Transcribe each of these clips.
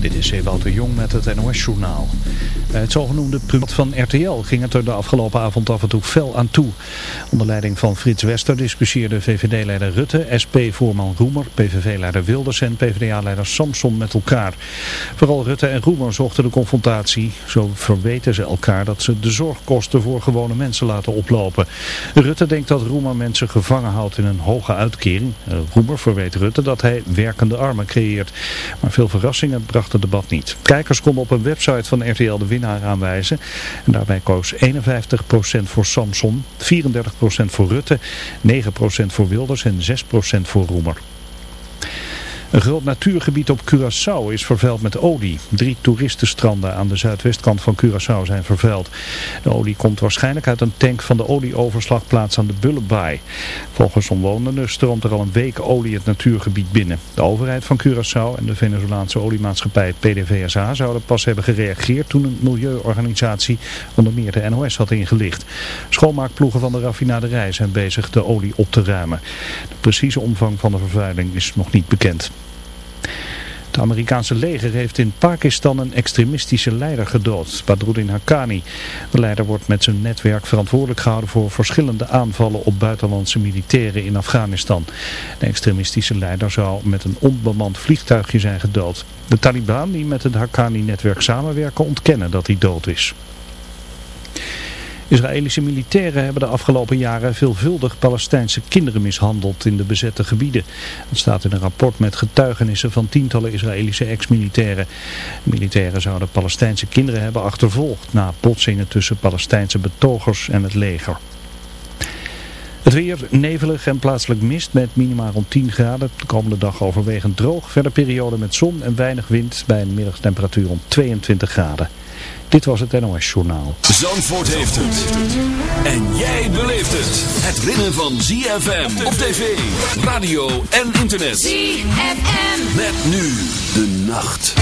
Dit is Ewout de Jong met het NOS-journaal. Bij het zogenoemde primat van RTL ging het er de afgelopen avond af en toe fel aan toe. Onder leiding van Frits Wester discussieerde VVD-leider Rutte, SP-voorman Roemer, PVV-leider Wilders en PvdA-leider Samson met elkaar. Vooral Rutte en Roemer zochten de confrontatie. Zo verweten ze elkaar dat ze de zorgkosten voor gewone mensen laten oplopen. Rutte denkt dat Roemer mensen gevangen houdt in een hoge uitkering. Roemer verweet Rutte dat hij werkende armen creëert. Maar veel verrassingen bracht het debat niet. Kijkers konden op een website van RTL de winnaar aanwijzen. En daarbij koos 51% voor Samson, 34% voor Rutte, 9% voor Wilders en 6% voor Roemer. Een groot natuurgebied op Curaçao is vervuild met olie. Drie toeristenstranden aan de zuidwestkant van Curaçao zijn vervuild. De olie komt waarschijnlijk uit een tank van de olieoverslagplaats aan de Bullenbaai. Volgens omwonenden stroomt er al een week olie het natuurgebied binnen. De overheid van Curaçao en de Venezolaanse oliemaatschappij PDVSA zouden pas hebben gereageerd toen een milieuorganisatie onder meer de NOS had ingelicht. Schoonmaakploegen van de raffinaderij zijn bezig de olie op te ruimen. De precieze omvang van de vervuiling is nog niet bekend. Het Amerikaanse leger heeft in Pakistan een extremistische leider gedood, Badruddin Haqqani. De leider wordt met zijn netwerk verantwoordelijk gehouden voor verschillende aanvallen op buitenlandse militairen in Afghanistan. De extremistische leider zou met een onbemand vliegtuigje zijn gedood. De Taliban die met het Haqqani-netwerk samenwerken ontkennen dat hij dood is. Israëlische militairen hebben de afgelopen jaren veelvuldig Palestijnse kinderen mishandeld in de bezette gebieden. Dat staat in een rapport met getuigenissen van tientallen Israëlische ex-militairen. Militairen zouden Palestijnse kinderen hebben achtervolgd na botsingen tussen Palestijnse betogers en het leger. Het weer nevelig en plaatselijk mist met minimaal rond 10 graden. De komende dag overwegend droog. Verder periode met zon en weinig wind bij een middagtemperatuur rond 22 graden. Dit was het NOS Journaal. Zandvoort heeft het. En jij beleeft het. Het ritme van ZFM op tv, radio en internet. ZFM. Met nu de nacht.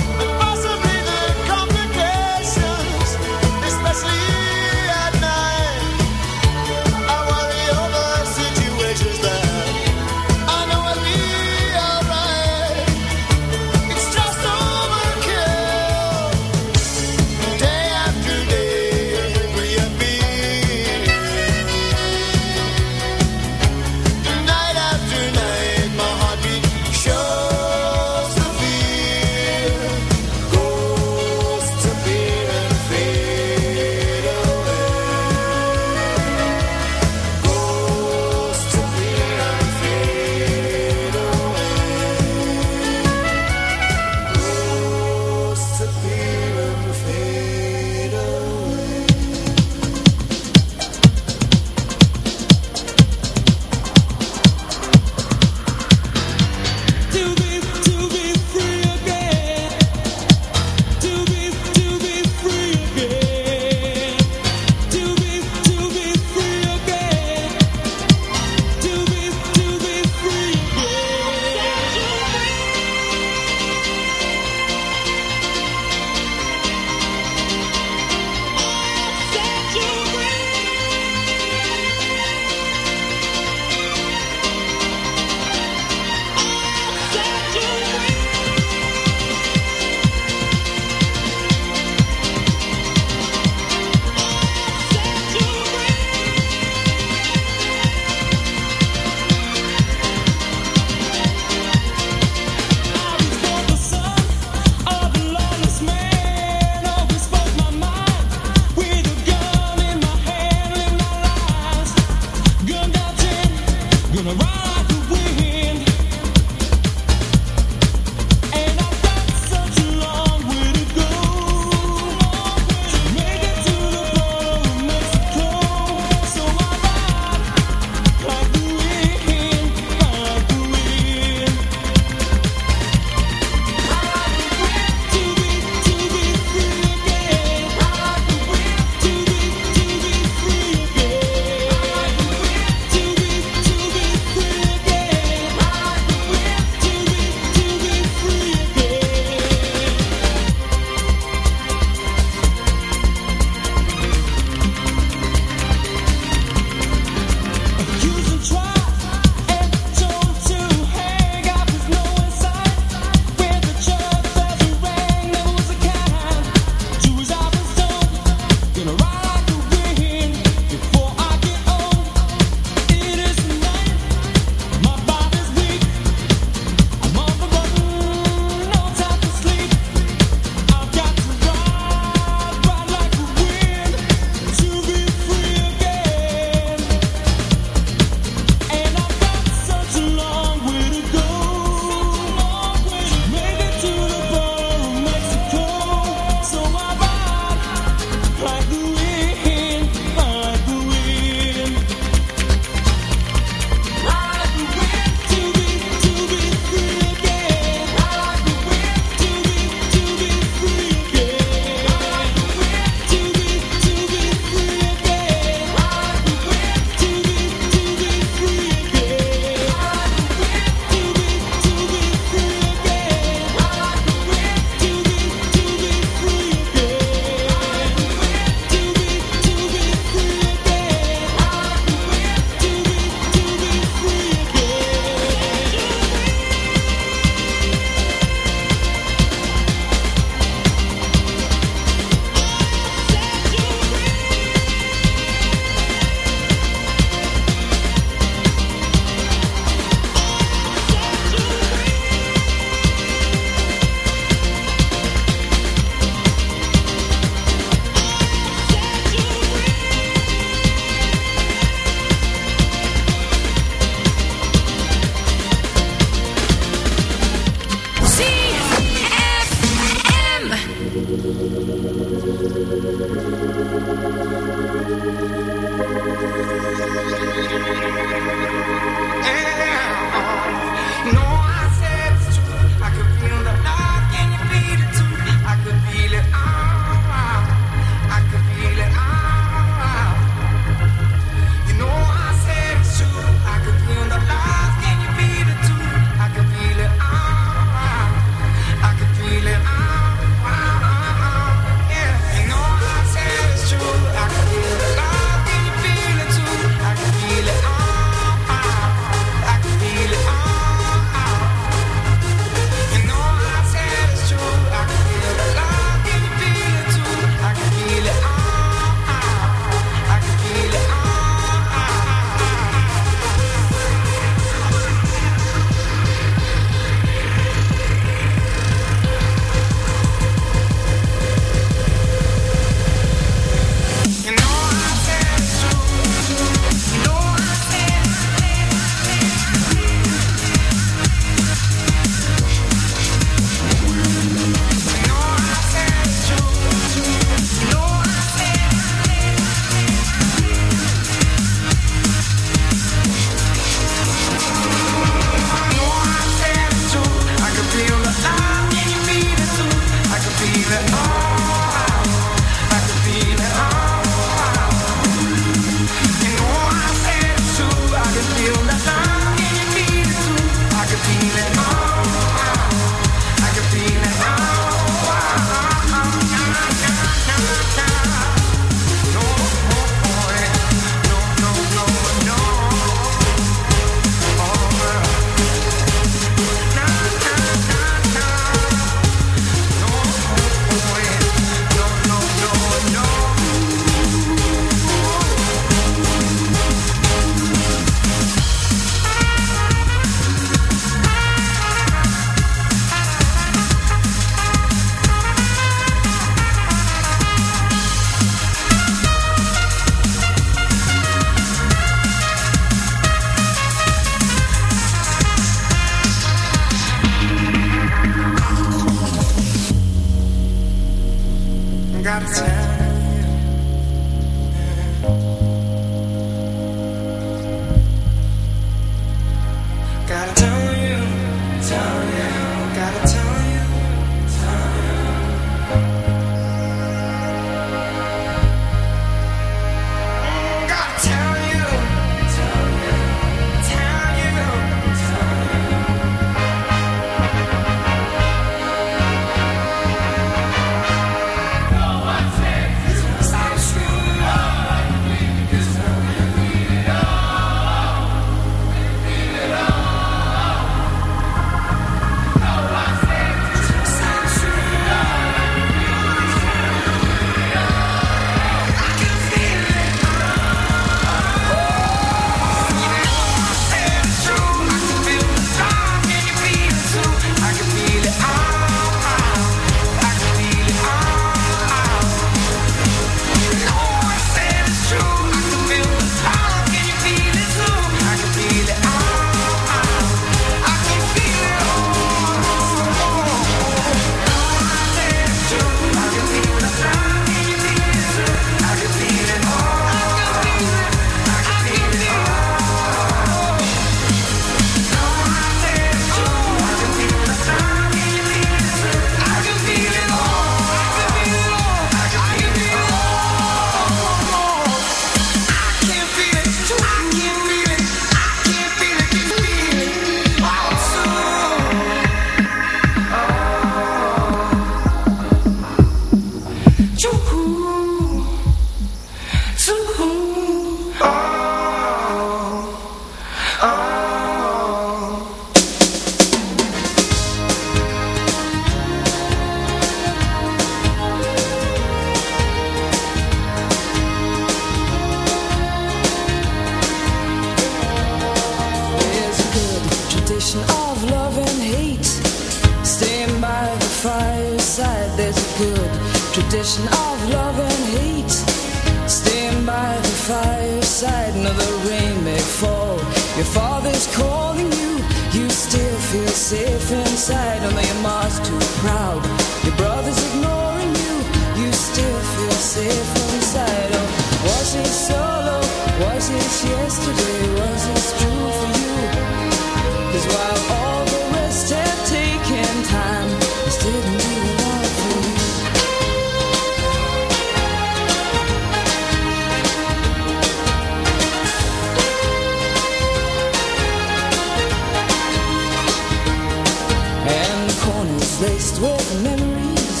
with memories.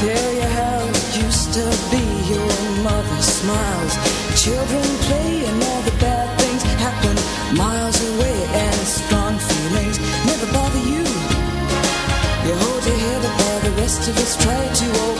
Tell you how it used to be. Your mother smiles. Children play and all the bad things happen miles away. And strong feelings never bother you. You hold your head above the rest of us. Try to open.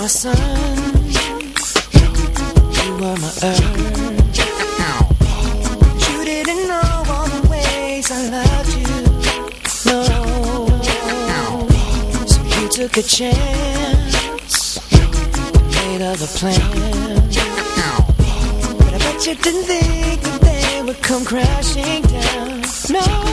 my sun. You were my earth. took a chance. Made other plans. But I bet you didn't think That they would come crashing down. No.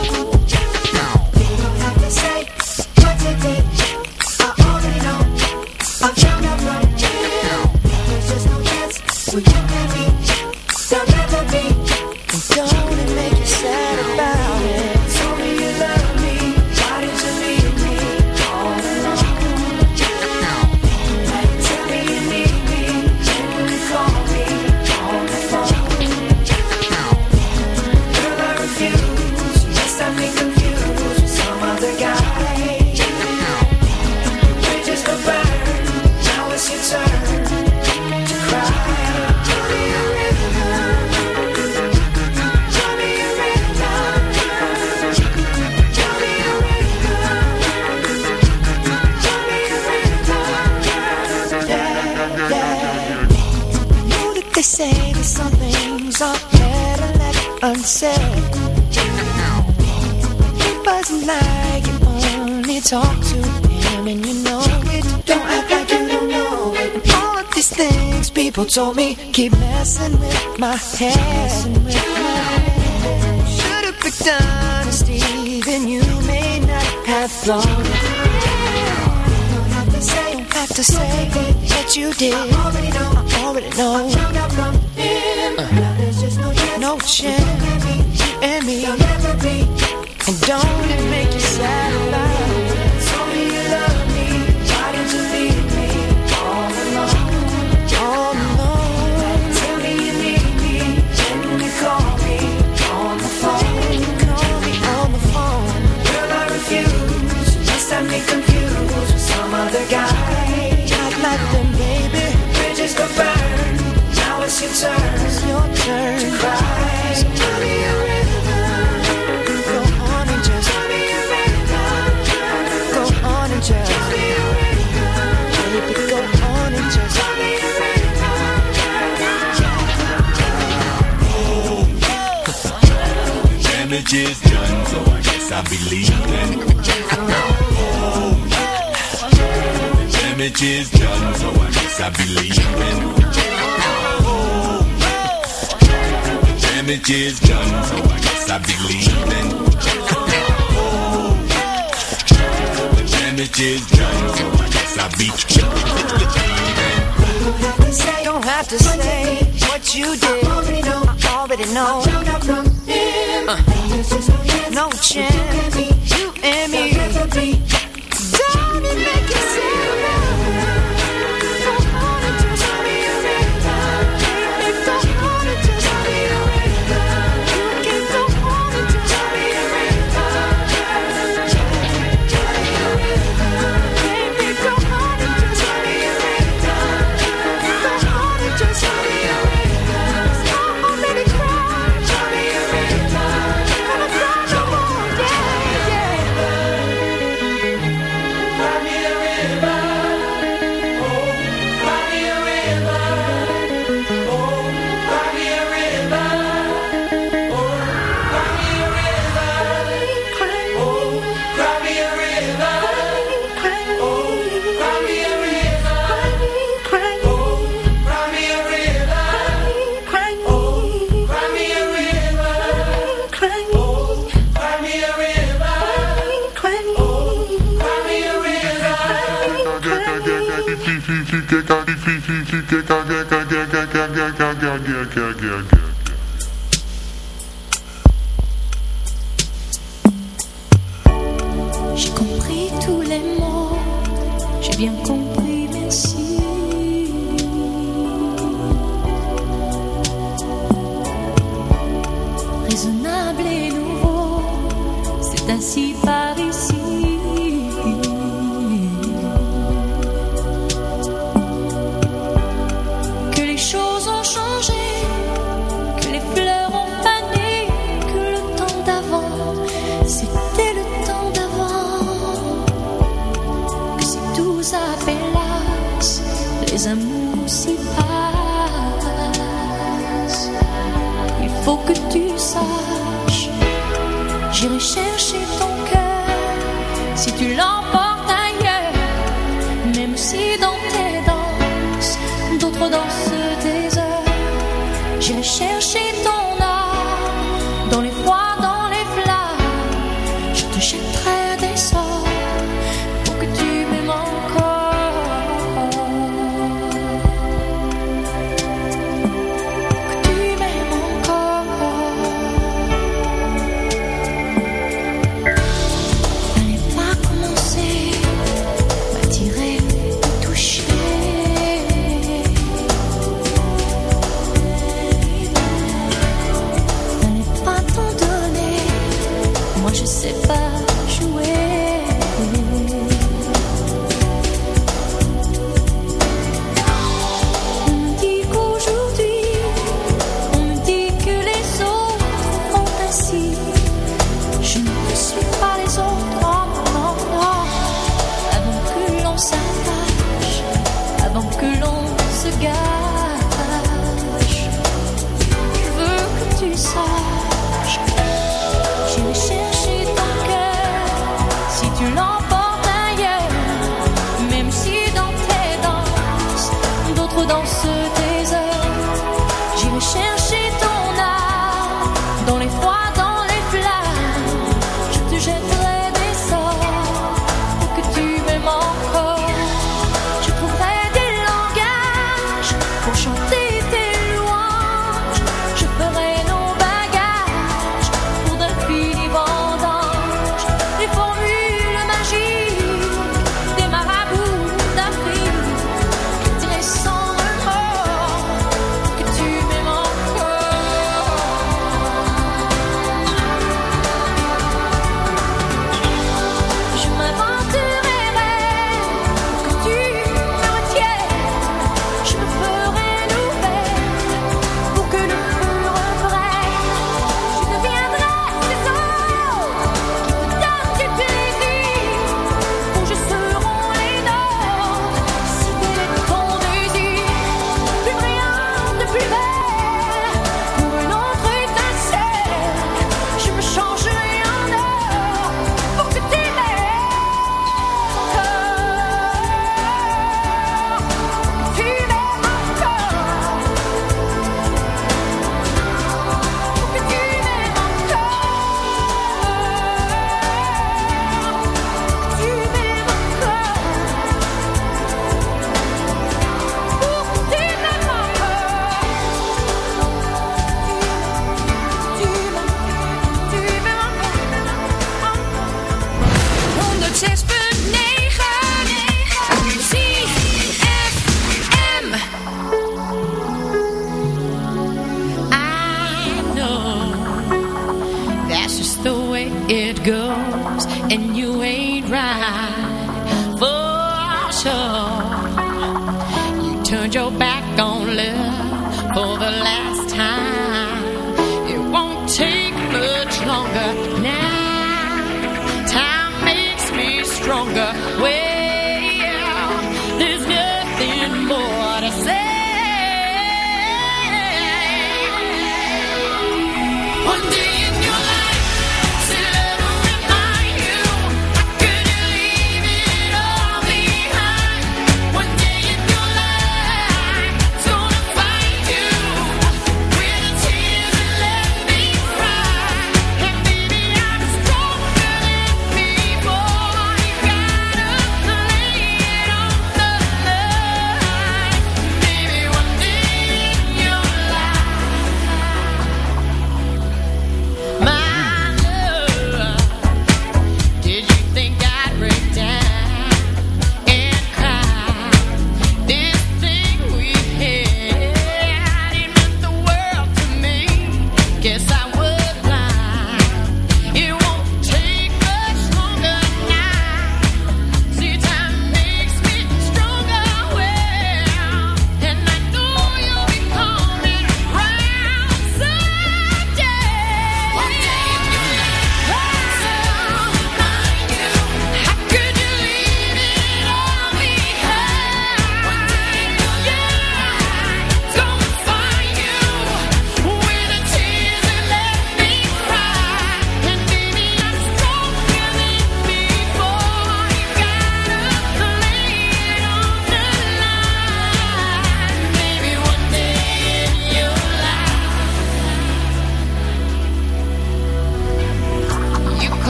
These things people told me keep messing with my head. Should have picked honesty, then you may not have thought. Don't have to say, don't have to say that you did. I already know. I already know. Uh, there's just no chance. No chance. And me. And don't it make you sad? damage is done, so I guess I believe that. Oh, yeah. Damage is done, so I guess I believe that. Oh, yeah. Damage is done, so I guess I believe that. Oh, yeah. Damage is done, so I guess I beat you. Don't have to say what you did. I already know. I already know. I no chance. You and me. Don't it make you